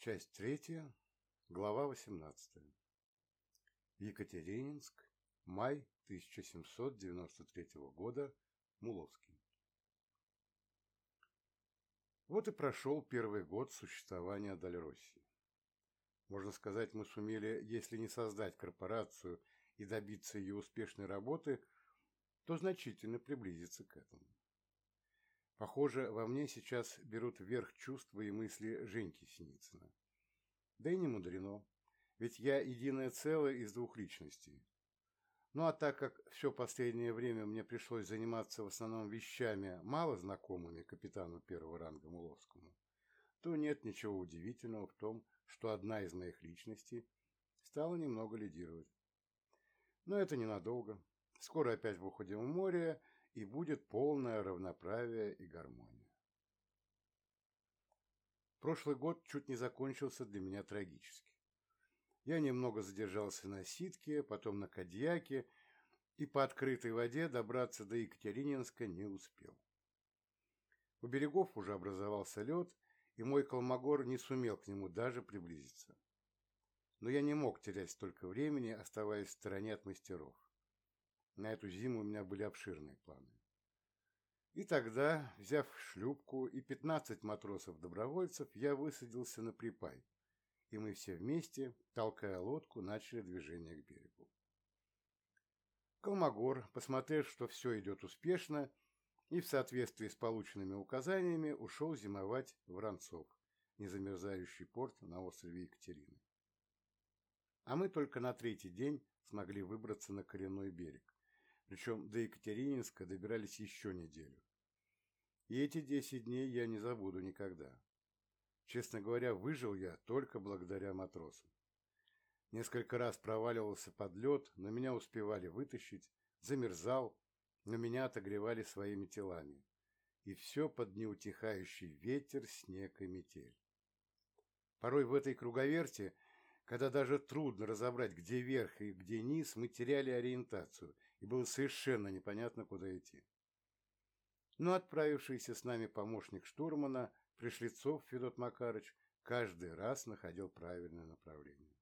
Часть третья, глава восемнадцатая. Екатерининск, май 1793 года, Муловский. Вот и прошел первый год существования Дальроссии. Можно сказать, мы сумели, если не создать корпорацию и добиться ее успешной работы, то значительно приблизиться к этому. Похоже, во мне сейчас берут вверх чувства и мысли Женьки Синицына. Да и не мудрено, ведь я единое целое из двух личностей. Ну а так как все последнее время мне пришлось заниматься в основном вещами, мало знакомыми капитану первого ранга Муловскому, то нет ничего удивительного в том, что одна из моих личностей стала немного лидировать. Но это ненадолго. Скоро опять выходим в море, и будет полное равноправие и гармония. Прошлый год чуть не закончился для меня трагически. Я немного задержался на Ситке, потом на Кадьяке, и по открытой воде добраться до Екатерининска не успел. У берегов уже образовался лед, и мой колмогор не сумел к нему даже приблизиться. Но я не мог терять столько времени, оставаясь в стороне от мастеров. На эту зиму у меня были обширные планы. И тогда, взяв шлюпку и пятнадцать матросов-добровольцев, я высадился на припай, и мы все вместе, толкая лодку, начали движение к берегу. Колмогор, посмотрев, что все идет успешно, и в соответствии с полученными указаниями ушел зимовать в Ранцов, незамерзающий порт на острове Екатерины. А мы только на третий день смогли выбраться на коренной берег, причем до Екатерининска добирались еще неделю. И эти десять дней я не забуду никогда. Честно говоря, выжил я только благодаря матросам. Несколько раз проваливался под лед, но меня успевали вытащить, замерзал, но меня отогревали своими телами. И все под неутихающий ветер, снег и метель. Порой в этой круговерте когда даже трудно разобрать, где верх и где низ, мы теряли ориентацию, и было совершенно непонятно, куда идти. Но отправившийся с нами помощник штурмана, Пришлицов Федот Макарыч, каждый раз находил правильное направление.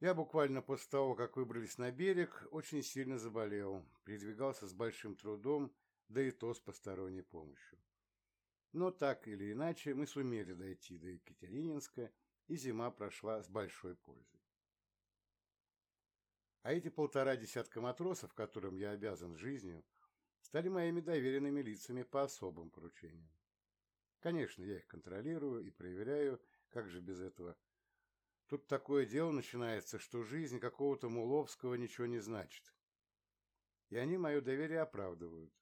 Я буквально после того, как выбрались на берег, очень сильно заболел, передвигался с большим трудом, да и то с посторонней помощью. Но так или иначе мы сумели дойти до Екатерининска и зима прошла с большой пользой. А эти полтора десятка матросов, которым я обязан жизнью, стали моими доверенными лицами по особым поручениям. Конечно, я их контролирую и проверяю, как же без этого. Тут такое дело начинается, что жизнь какого-то Муловского ничего не значит. И они мое доверие оправдывают.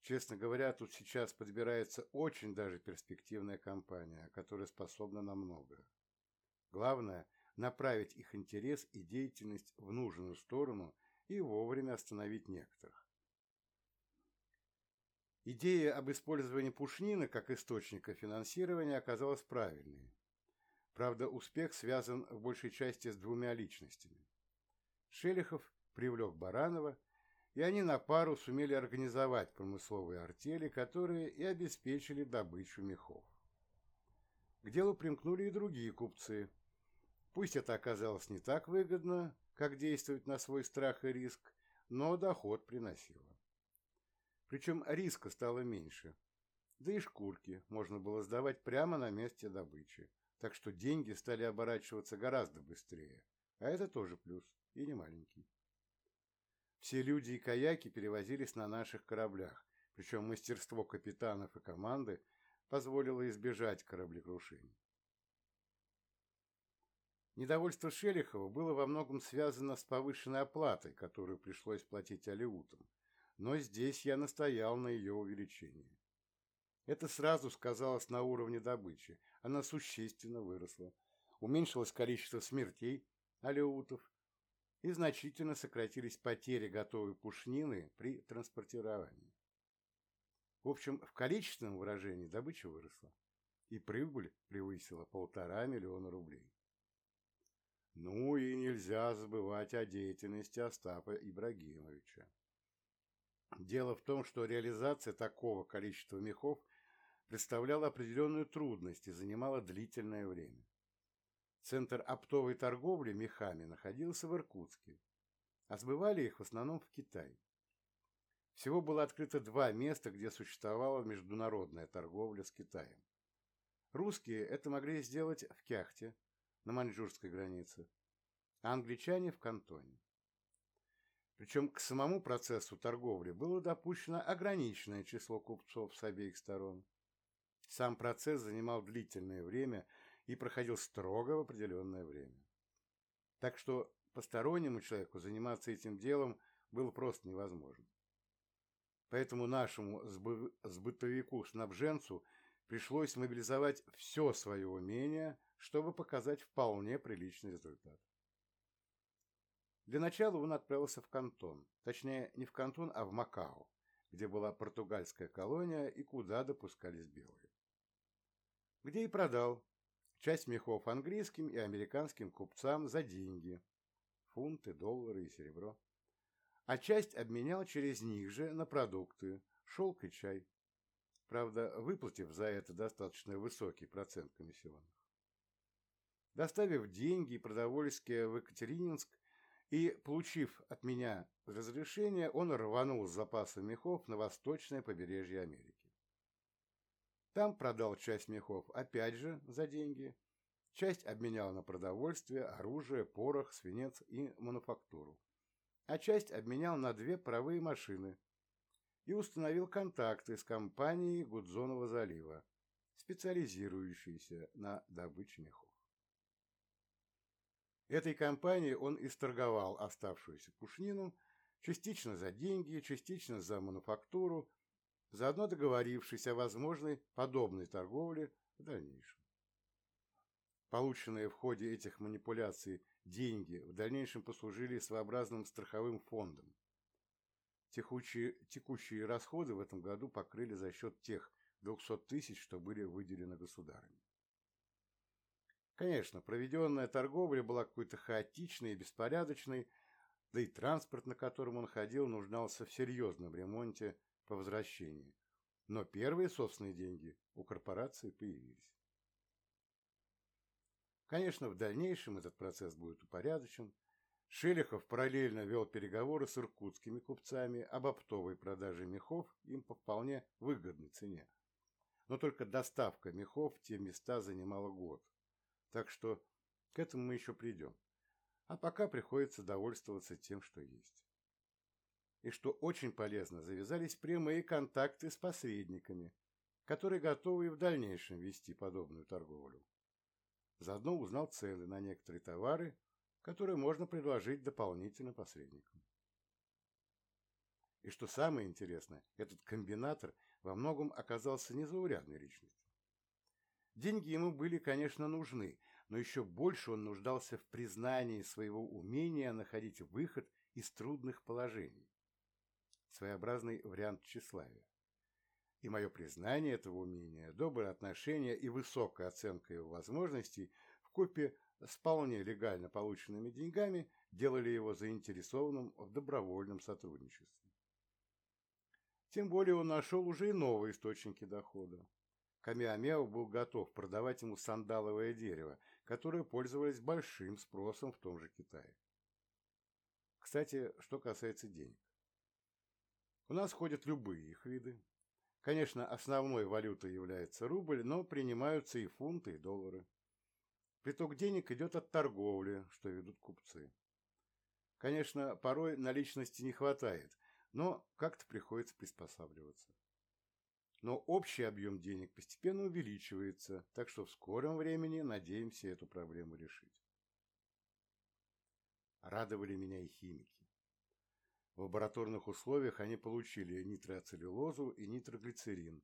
Честно говоря, тут сейчас подбирается очень даже перспективная компания, которая способна на многое. Главное – направить их интерес и деятельность в нужную сторону и вовремя остановить некоторых. Идея об использовании пушнины как источника финансирования оказалась правильной. Правда, успех связан в большей части с двумя личностями. Шелихов привлек Баранова – и они на пару сумели организовать промысловые артели, которые и обеспечили добычу мехов. К делу примкнули и другие купцы. Пусть это оказалось не так выгодно, как действовать на свой страх и риск, но доход приносило. Причем риска стало меньше, да и шкурки можно было сдавать прямо на месте добычи, так что деньги стали оборачиваться гораздо быстрее, а это тоже плюс, и не маленький. Все люди и каяки перевозились на наших кораблях, причем мастерство капитанов и команды позволило избежать кораблекрушений. Недовольство Шелихова было во многом связано с повышенной оплатой, которую пришлось платить алиутам, но здесь я настоял на ее увеличении. Это сразу сказалось на уровне добычи, она существенно выросла. Уменьшилось количество смертей алиутов, и значительно сократились потери готовой пушнины при транспортировании. В общем, в количественном выражении добыча выросла, и прибыль превысила полтора миллиона рублей. Ну и нельзя забывать о деятельности Остапа Ибрагимовича. Дело в том, что реализация такого количества мехов представляла определенную трудность и занимала длительное время. Центр оптовой торговли мехами находился в Иркутске, а сбывали их в основном в Китай. Всего было открыто два места, где существовала международная торговля с Китаем. Русские это могли сделать в Кяхте, на маньчжурской границе, а англичане в Кантоне. Причем к самому процессу торговли было допущено ограниченное число купцов с обеих сторон. Сам процесс занимал длительное время и проходил строго в определенное время. Так что постороннему человеку заниматься этим делом было просто невозможно. Поэтому нашему сбытовику-снабженцу пришлось мобилизовать все свое умение, чтобы показать вполне приличный результат. Для начала он отправился в Кантон, точнее не в Кантон, а в Макао, где была португальская колония и куда допускались белые. Где и продал часть мехов английским и американским купцам за деньги, фунты, доллары и серебро а часть обменял через них же на продукты, шелк и чай. Правда, выплатив за это достаточно высокий процент комиссионных. Доставив деньги и продовольствие в Екатерининск и получив от меня разрешение, он рванул с запасом мехов на восточное побережье Америки. Там продал часть мехов опять же за деньги, часть обменял на продовольствие, оружие, порох, свинец и мануфактуру а часть обменял на две паровые машины и установил контакты с компанией Гудзонова залива, специализирующейся на добыче мехов. Этой компании он исторговал оставшуюся пушнину частично за деньги, частично за мануфактуру, заодно договорившись о возможной подобной торговле в дальнейшем. Полученные в ходе этих манипуляций деньги в дальнейшем послужили своеобразным страховым фондом. Текущие, текущие расходы в этом году покрыли за счет тех 200 тысяч, что были выделены государами. Конечно, проведенная торговля была какой-то хаотичной и беспорядочной, да и транспорт, на котором он ходил, нуждался в серьезном ремонте по возвращении. Но первые собственные деньги у корпорации появились. Конечно, в дальнейшем этот процесс будет упорядочен. Шелехов параллельно вел переговоры с иркутскими купцами об оптовой продаже мехов им по вполне выгодной цене. Но только доставка мехов в те места занимала год. Так что к этому мы еще придем. А пока приходится довольствоваться тем, что есть. И что очень полезно, завязались прямые контакты с посредниками, которые готовы и в дальнейшем вести подобную торговлю. Заодно узнал цены на некоторые товары, которые можно предложить дополнительно посредникам. И что самое интересное, этот комбинатор во многом оказался незаурядной личностью. Деньги ему были, конечно, нужны, но еще больше он нуждался в признании своего умения находить выход из трудных положений. Своеобразный вариант тщеславия. И мое признание этого умения, доброе отношение и высокая оценка его возможностей в купе с вполне легально полученными деньгами делали его заинтересованным в добровольном сотрудничестве. Тем более он нашел уже и новые источники дохода. Камиамео был готов продавать ему сандаловое дерево, которое пользовалось большим спросом в том же Китае. Кстати, что касается денег. У нас ходят любые их виды, Конечно, основной валютой является рубль, но принимаются и фунты, и доллары. Приток денег идет от торговли, что ведут купцы. Конечно, порой наличности не хватает, но как-то приходится приспосабливаться. Но общий объем денег постепенно увеличивается, так что в скором времени надеемся эту проблему решить. Радовали меня и химики. В лабораторных условиях они получили нитроацеллюлозу и нитроглицерин,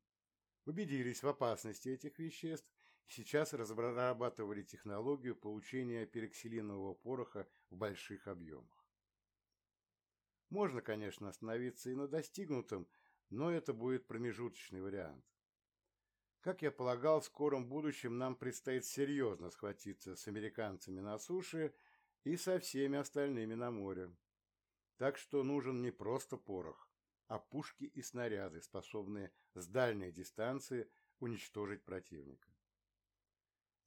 убедились в опасности этих веществ сейчас разрабатывали технологию получения пероксилинового пороха в больших объемах. Можно, конечно, остановиться и на достигнутом, но это будет промежуточный вариант. Как я полагал, в скором будущем нам предстоит серьезно схватиться с американцами на суше и со всеми остальными на море. Так что нужен не просто порох, а пушки и снаряды, способные с дальней дистанции уничтожить противника.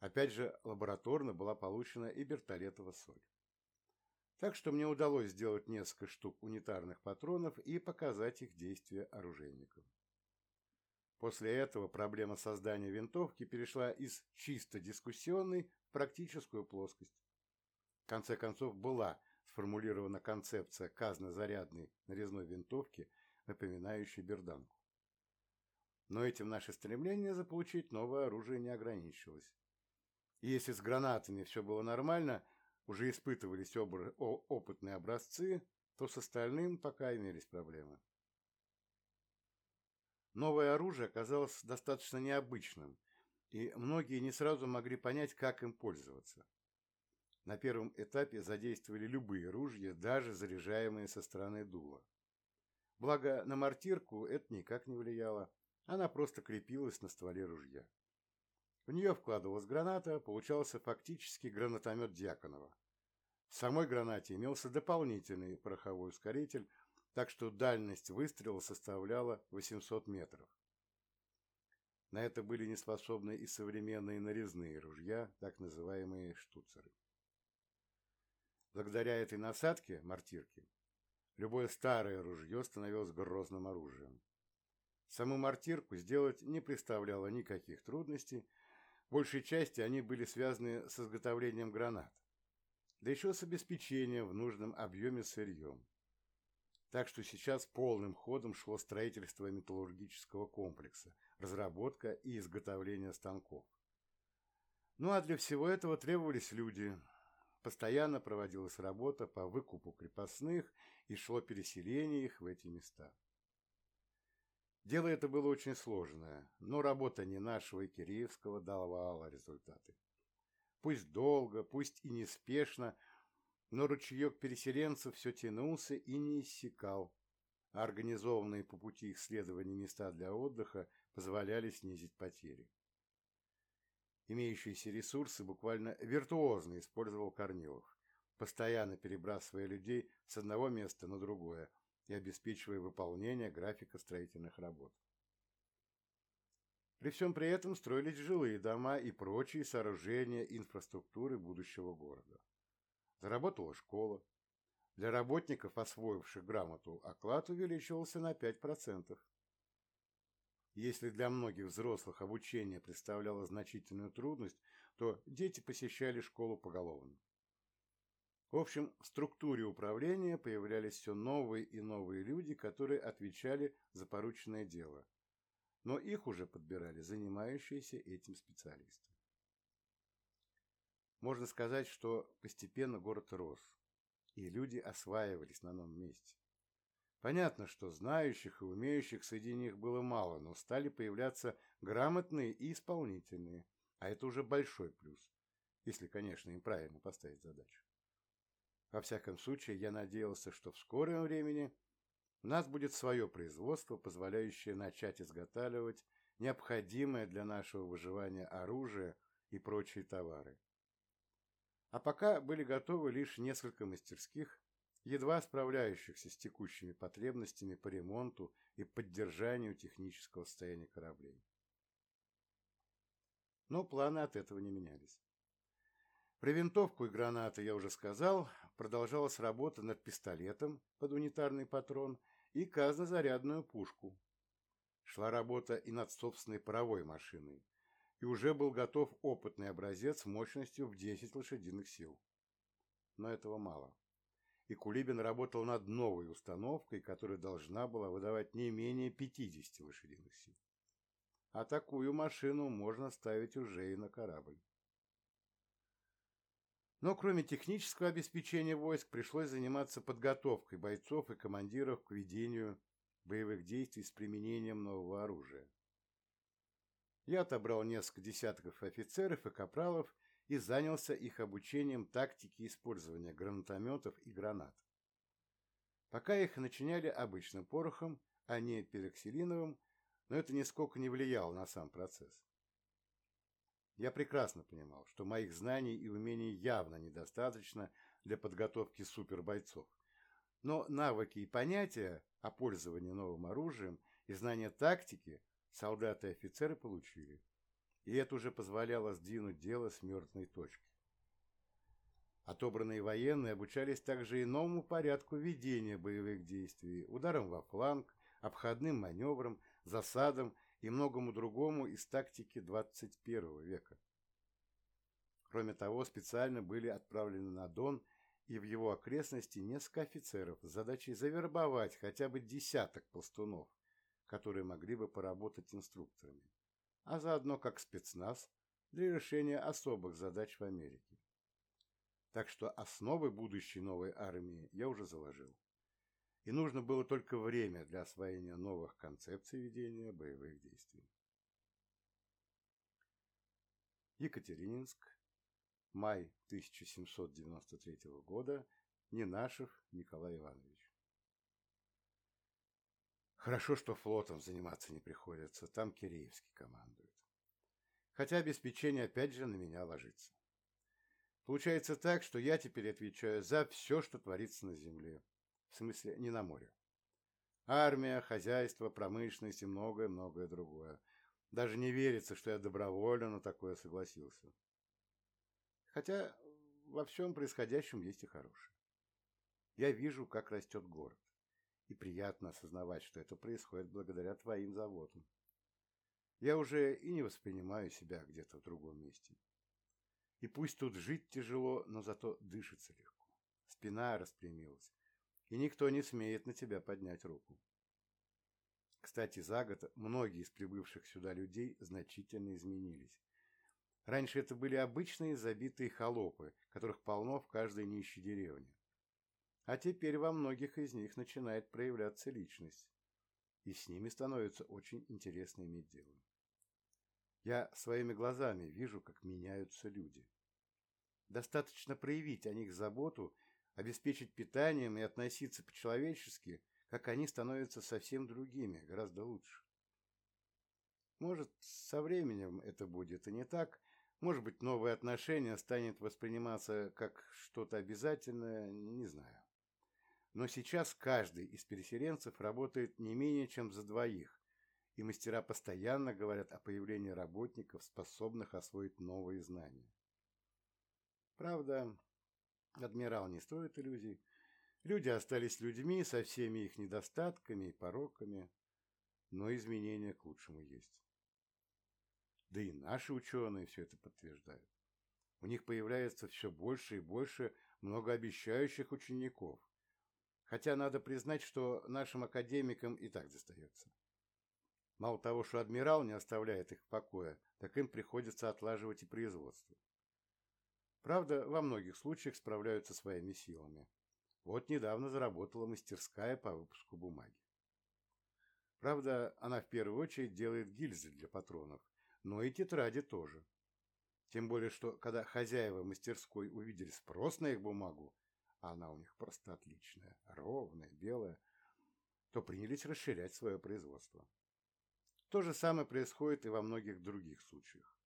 Опять же, лабораторно была получена и бертолетова соль. Так что мне удалось сделать несколько штук унитарных патронов и показать их действие оружейникам. После этого проблема создания винтовки перешла из чисто дискуссионной в практическую плоскость. В конце концов была сформулирована концепция казнозарядной нарезной винтовки, напоминающей берданку. Но этим наше стремление заполучить новое оружие не ограничилось. Если с гранатами все было нормально, уже испытывались опытные образцы, то с остальным пока имелись проблемы. Новое оружие оказалось достаточно необычным, и многие не сразу могли понять, как им пользоваться. На первом этапе задействовали любые ружья, даже заряжаемые со стороны дула. Благо, на мортирку это никак не влияло, она просто крепилась на стволе ружья. В нее вкладывалась граната, получался фактически гранатомет Дьяконова. В самой гранате имелся дополнительный пороховой ускоритель, так что дальность выстрела составляла 800 метров. На это были неспособны и современные нарезные ружья, так называемые штуцеры. Благодаря этой насадке, мортирки, любое старое ружье становилось грозным оружием. Саму мортирку сделать не представляло никаких трудностей, большей части они были связаны с изготовлением гранат, да еще с обеспечением в нужном объеме сырьем. Так что сейчас полным ходом шло строительство металлургического комплекса, разработка и изготовление станков. Ну а для всего этого требовались люди. Постоянно проводилась работа по выкупу крепостных и шло переселение их в эти места. Дело это было очень сложное, но работа не нашего и Киреевского давала результаты. Пусть долго, пусть и неспешно, но ручеек переселенцев все тянулся и не иссякал, организованные по пути их следования места для отдыха позволяли снизить потери. Имеющиеся ресурсы буквально виртуозно использовал Корнилов, постоянно перебрасывая людей с одного места на другое, и обеспечивая выполнение графика строительных работ. При всем при этом строились жилые дома и прочие сооружения инфраструктуры будущего города. Заработала школа. Для работников, освоивших грамоту, оклад увеличивался на 5%. Если для многих взрослых обучение представляло значительную трудность, то дети посещали школу поголовно. В общем, в структуре управления появлялись все новые и новые люди, которые отвечали за порученное дело. Но их уже подбирали занимающиеся этим специалисты. Можно сказать, что постепенно город рос, и люди осваивались на новом месте. Понятно, что знающих и умеющих среди них было мало, но стали появляться грамотные и исполнительные, а это уже большой плюс, если, конечно, им правильно поставить задачу. Во всяком случае, я надеялся, что в скором времени у нас будет свое производство, позволяющее начать изготавливать необходимое для нашего выживания оружие и прочие товары. А пока были готовы лишь несколько мастерских, едва справляющихся с текущими потребностями по ремонту и поддержанию технического состояния кораблей. Но планы от этого не менялись. Про винтовку и гранаты я уже сказал, продолжалась работа над пистолетом под унитарный патрон и казнозарядную пушку. Шла работа и над собственной паровой машиной, и уже был готов опытный образец мощностью в 10 лошадиных сил. Но этого мало. И Кулибин работал над новой установкой, которая должна была выдавать не менее 50 лошадиных сил. А такую машину можно ставить уже и на корабль. Но кроме технического обеспечения войск пришлось заниматься подготовкой бойцов и командиров к ведению боевых действий с применением нового оружия. Я отобрал несколько десятков офицеров и капралов и занялся их обучением тактики использования гранатометов и гранат. Пока их начиняли обычным порохом, а не пероксилиновым, но это нисколько не влияло на сам процесс. Я прекрасно понимал, что моих знаний и умений явно недостаточно для подготовки супербойцов. Но навыки и понятия о пользовании новым оружием и знания тактики солдаты и офицеры получили, и это уже позволяло сдвинуть дело с мертвой точки. Отобранные военные обучались также и новому порядку ведения боевых действий, ударам во фланг, обходным маневрам, засадам и многому другому из тактики 21 века. Кроме того, специально были отправлены на Дон и в его окрестности несколько офицеров с задачей завербовать хотя бы десяток пластунов, которые могли бы поработать инструкторами, а заодно как спецназ для решения особых задач в Америке. Так что основы будущей новой армии я уже заложил. И нужно было только время для освоения новых концепций ведения боевых действий. Екатерининск, май 1793 года, Ненашев Николай Иванович. Хорошо, что флотом заниматься не приходится, там Киреевский командует. Хотя обеспечение опять же на меня ложится. Получается так, что я теперь отвечаю за все, что творится на земле. В смысле, не на море. Армия, хозяйство, промышленность и многое-многое другое. Даже не верится, что я добровольно на такое согласился. Хотя во всем происходящем есть и хорошее. Я вижу, как растет город. И приятно осознавать, что это происходит благодаря твоим заводам. Я уже и не воспринимаю себя где-то в другом месте. И пусть тут жить тяжело, но зато дышится легко. Спина распрямилась, и никто не смеет на тебя поднять руку. Кстати, за год многие из прибывших сюда людей значительно изменились. Раньше это были обычные забитые холопы, которых полно в каждой нищей деревне. А теперь во многих из них начинает проявляться личность, и с ними становится очень интересно иметь дело. Я своими глазами вижу, как меняются люди. Достаточно проявить о них заботу, обеспечить питанием и относиться по-человечески, как они становятся совсем другими, гораздо лучше. Может, со временем это будет и не так, может быть, новое отношение станет восприниматься как что-то обязательное, не знаю. Но сейчас каждый из переселенцев работает не менее чем за двоих, и мастера постоянно говорят о появлении работников, способных освоить новые знания. Правда, адмирал не строит иллюзий. Люди остались людьми со всеми их недостатками и пороками, но изменения к лучшему есть. Да и наши ученые все это подтверждают. У них появляется все больше и больше многообещающих учеников. Хотя надо признать, что нашим академикам и так достается. Мало того, что адмирал не оставляет их в покое, так им приходится отлаживать и производство. Правда, во многих случаях справляются своими силами. Вот недавно заработала мастерская по выпуску бумаги. Правда, она в первую очередь делает гильзы для патронов, но и тетради тоже. Тем более, что когда хозяева мастерской увидели спрос на их бумагу, а она у них просто отличная, ровная, белая, то принялись расширять свое производство. То же самое происходит и во многих других случаях.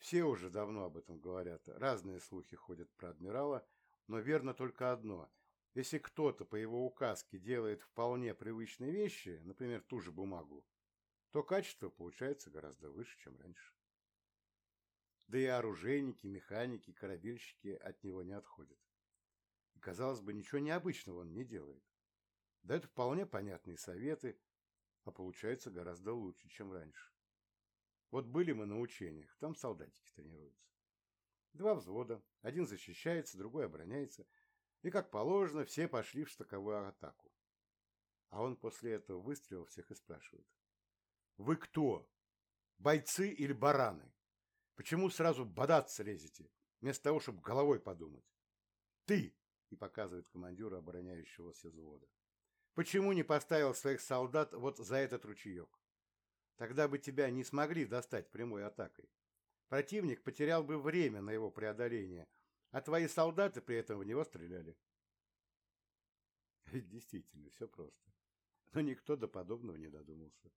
Все уже давно об этом говорят, разные слухи ходят про адмирала, но верно только одно. Если кто-то по его указке делает вполне привычные вещи, например, ту же бумагу, то качество получается гораздо выше, чем раньше. Да и оружейники, механики, корабельщики от него не отходят. И, казалось бы, ничего необычного он не делает. Дает вполне понятные советы, а получается гораздо лучше, чем раньше. Вот были мы на учениях, там солдатики тренируются. Два взвода, один защищается, другой обороняется, и, как положено, все пошли в штыковую атаку. А он после этого выстрелил всех и спрашивает. «Вы кто? Бойцы или бараны? Почему сразу бодаться лезете, вместо того, чтобы головой подумать? Ты!» и показывает командиру обороняющегося взвода. Почему не поставил своих солдат вот за этот ручеек? Тогда бы тебя не смогли достать прямой атакой. Противник потерял бы время на его преодоление, а твои солдаты при этом в него стреляли. Ведь действительно, все просто. Но никто до подобного не додумался.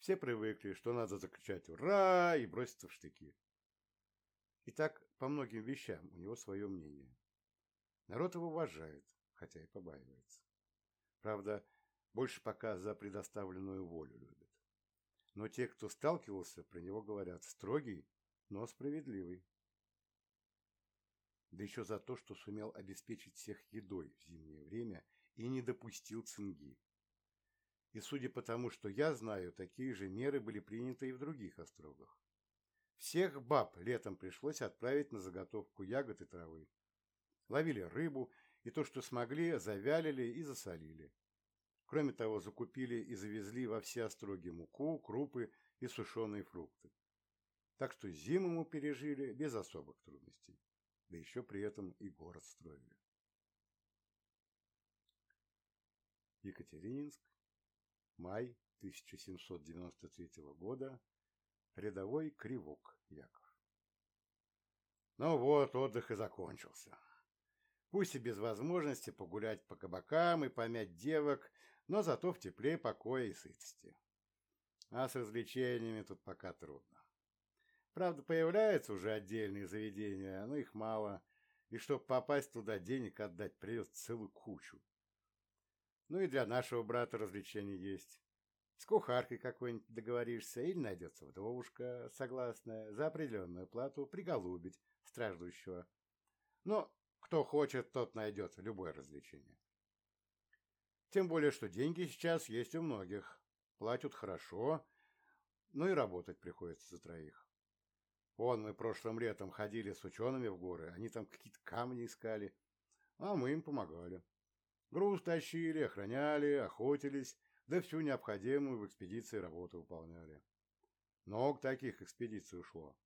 Все привыкли, что надо закричать «Ура!» и броситься в штыки. И так по многим вещам у него свое мнение. Народ его уважает, хотя и побаивается. Правда, больше пока за предоставленную волю любит. Но те, кто сталкивался, про него говорят строгий, но справедливый. Да еще за то, что сумел обеспечить всех едой в зимнее время и не допустил цинги. И судя по тому, что я знаю, такие же меры были приняты и в других острогах. Всех баб летом пришлось отправить на заготовку ягод и травы. Ловили рыбу, и то, что смогли, завялили и засолили. Кроме того, закупили и завезли во все остроги муку, крупы и сушеные фрукты. Так что зиму мы пережили без особых трудностей. Да еще при этом и город строили. Екатерининск, май 1793 года, рядовой Кривок Яков. Ну вот, отдых и закончился. Пусть и без возможности погулять по кабакам и помять девок, но зато в тепле, покое и сытости. А с развлечениями тут пока трудно. Правда, появляются уже отдельные заведения, но их мало, и чтобы попасть туда, денег отдать придется целую кучу. Ну и для нашего брата развлечения есть. С кухаркой какой-нибудь договоришься, или найдется вдовушка, согласная, за определенную плату приголубить страждущего. Но кто хочет, тот найдет любое развлечение. Тем более, что деньги сейчас есть у многих. Платят хорошо, но и работать приходится за троих. Вон мы прошлым летом ходили с учеными в горы, они там какие-то камни искали, а мы им помогали. Груз тащили, охраняли, охотились, да всю необходимую в экспедиции работу выполняли. Много таких экспедиций ушло.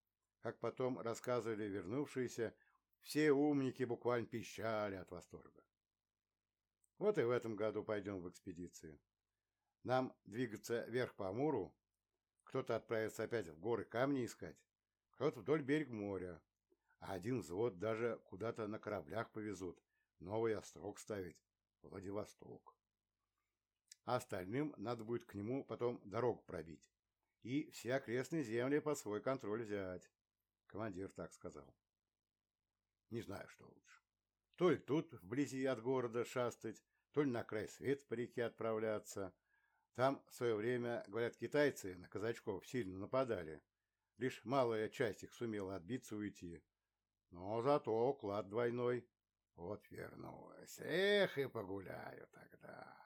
Как потом рассказывали вернувшиеся, все умники буквально пищали от восторга. Вот и в этом году пойдем в экспедицию. Нам двигаться вверх по Амуру, кто-то отправится опять в горы камни искать, кто-то вдоль берега моря, а один взвод даже куда-то на кораблях повезут, новый острог ставить, Владивосток. А остальным надо будет к нему потом дорогу пробить и все окрестные земли под свой контроль взять. Командир так сказал. Не знаю, что лучше. То ли тут, вблизи от города, шастать, то ли на край свет по реке отправляться. Там в свое время, говорят, китайцы на казачков сильно нападали. Лишь малая часть их сумела отбиться уйти. Но зато клад двойной. Вот вернулась. Эх, и погуляю тогда.